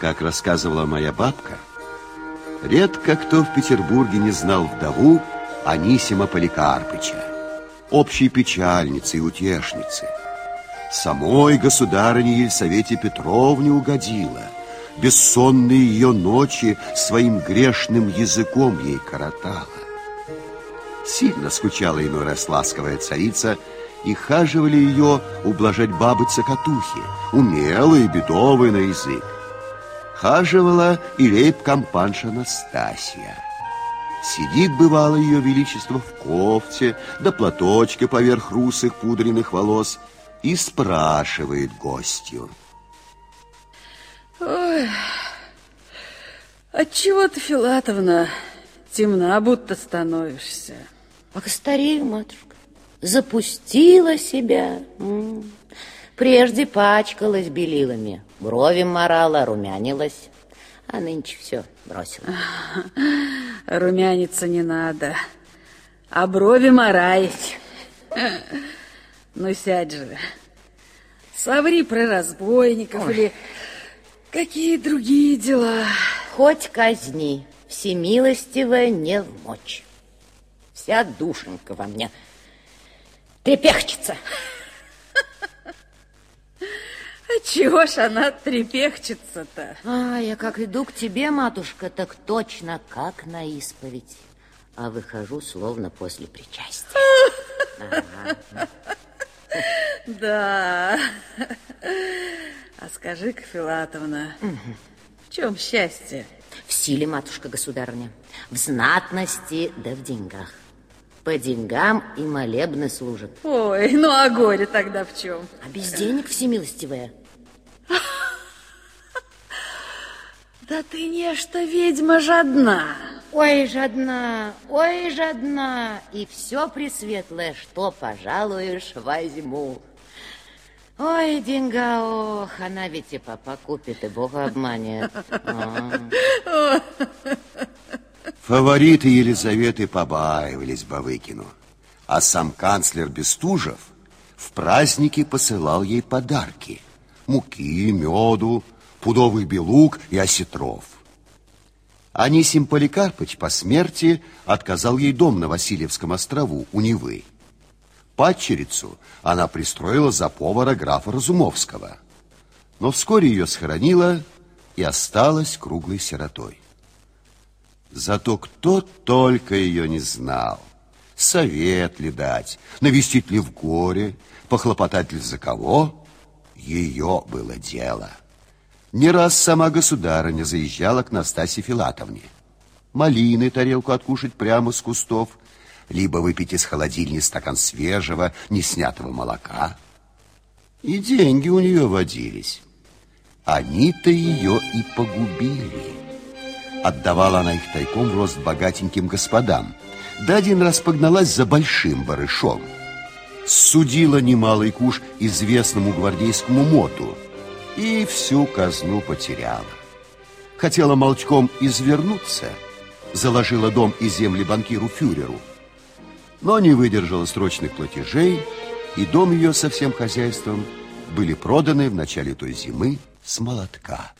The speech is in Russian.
Как рассказывала моя бабка, редко кто в Петербурге не знал вдову Анисима Поликарпыча, общей печальницы и утешницы. Самой государыне Елисавете Петровне угодила. Бессонные ее ночи своим грешным языком ей коротала. Сильно скучала иной раз ласковая царица, и хаживали ее ублажать бабы-цокотухи, умелые, бедовые на язык. Хаживала и лейб-компанша Настасья. Сидит, бывало, ее величество в кофте, да платочке поверх русых пудренных волос и спрашивает гостью. Ой, отчего ты, Филатовна, темна будто становишься? Ах, старею, матушка, запустила себя. Прежде пачкалась белилами, брови морала, румянилась, а нынче все бросила. Румяниться не надо, а брови мораить. Ну, сядь же. Соври про разбойников Ой. или какие другие дела. Хоть казни, всемилостивая не в мочь. Вся душенька во мне трепехчется. А чего ж она трепехчется-то? А, я как иду к тебе, матушка, так точно как на исповедь. А выхожу словно после причастия. Да. А скажи-ка, Филатовна, в чем счастье? В силе, матушка государыня, в знатности да в деньгах. По деньгам и молебны служат. Ой, ну а горе тогда в чем? А без денег всемилостивая. Да ты нечто ведьма жадна. Ой, жадна, ой, жадна, и все пресветлое, что пожалуешь, возьму. Ой, деньга, ох, она ведь и папа купит, и Бога обманет. А. Фавориты Елизаветы побаивались Бавыкину, а сам канцлер Бестужев в праздники посылал ей подарки. Муки, меду, пудовый белук и осетров. Анисим Поликарпыч по смерти отказал ей дом на Васильевском острову у Невы. Падчерицу она пристроила за повара графа Разумовского. Но вскоре ее схоронила и осталась круглой сиротой. Зато кто только ее не знал. Совет ли дать, навестить ли в горе, похлопотать ли за кого, ее было дело. Не раз сама государыня заезжала к Настасье Филатовне. Малины тарелку откушать прямо с кустов, либо выпить из холодильни стакан свежего, неснятого молока. И деньги у нее водились. Они-то ее и погубили. Отдавала она их тайком в рост богатеньким господам. Да один раз погналась за большим барышом. Судила немалый куш известному гвардейскому моту – и всю казну потеряла. Хотела молчком извернуться, заложила дом и земли банкиру Фюреру, но не выдержала срочных платежей, и дом ее со всем хозяйством были проданы в начале той зимы с молотка.